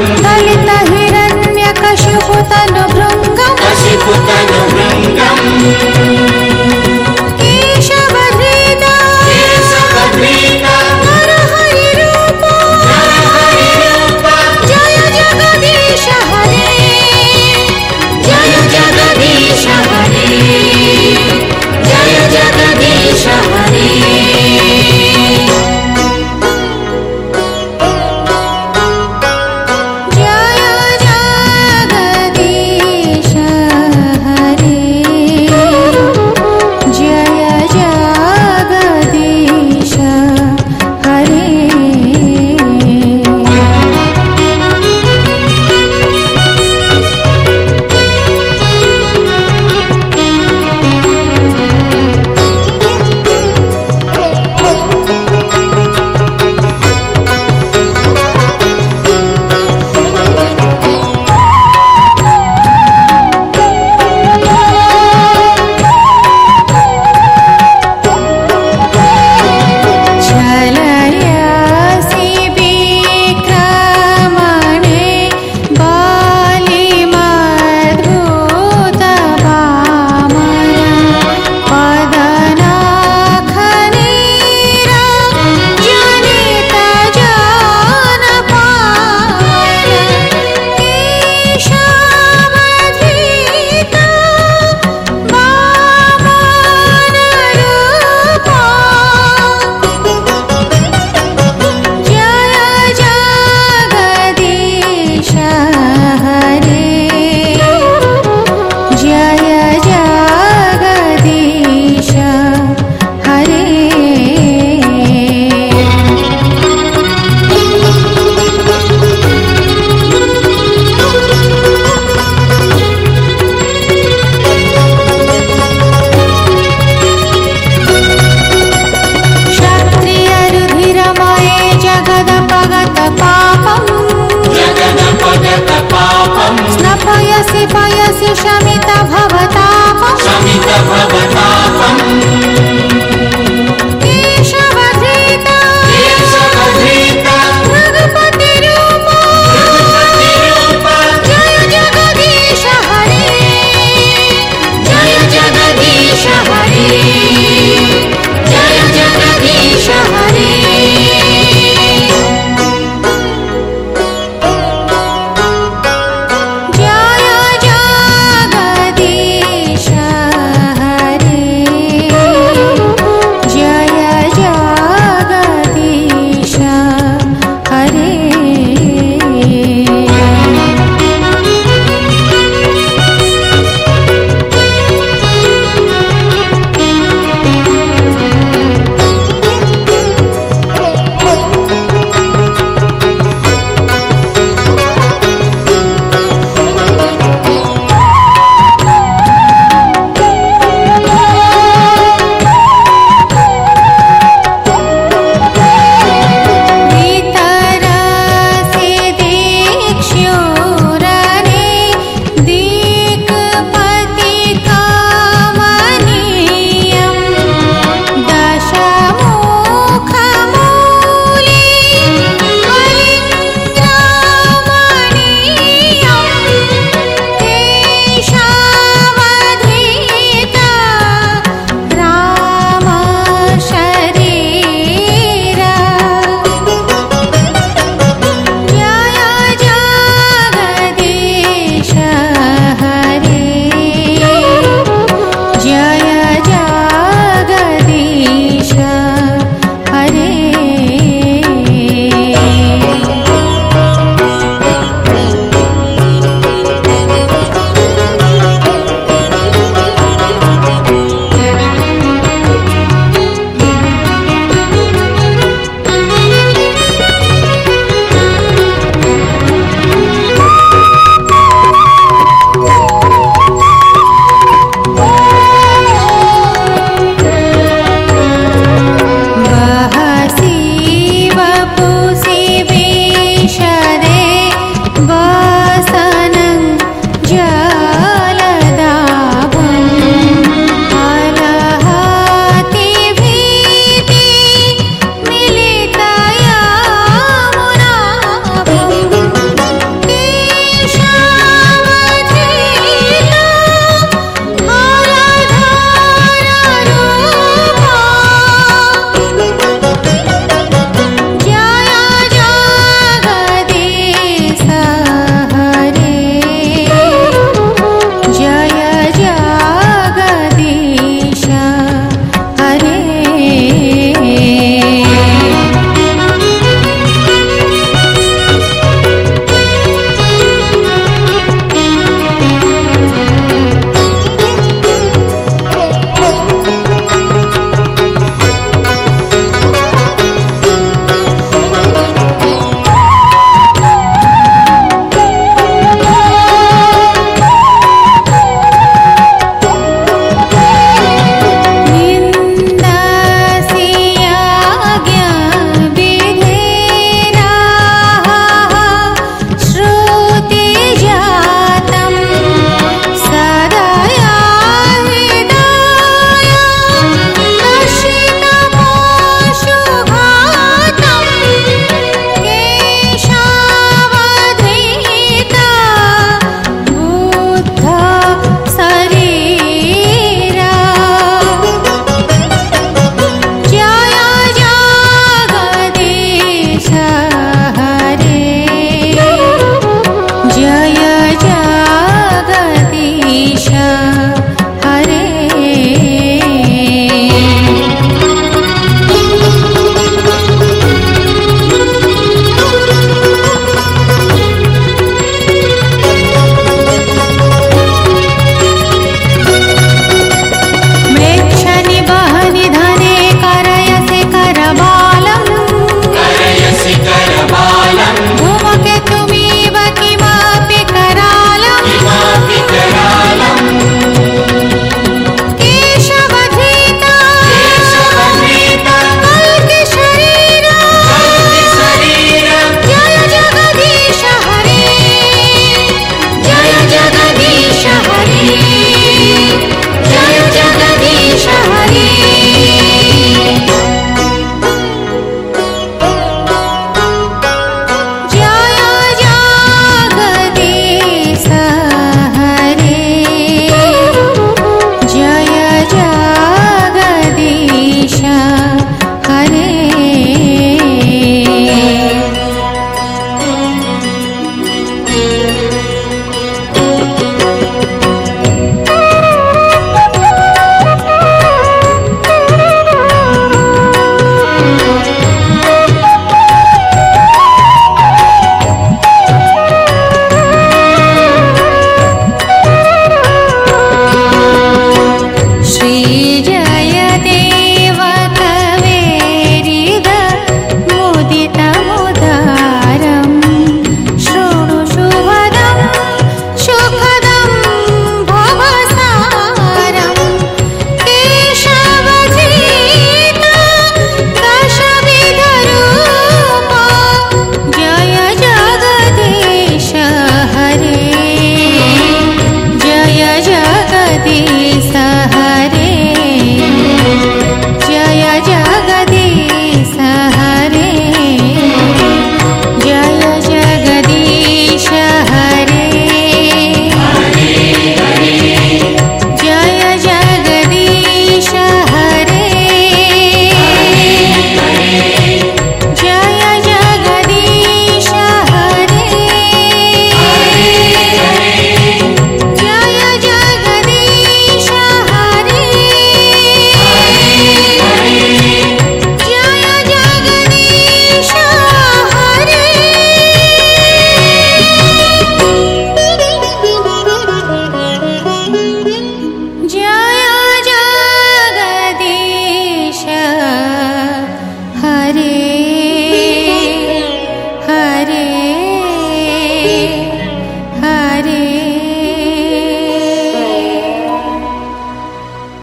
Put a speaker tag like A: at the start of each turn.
A: 在。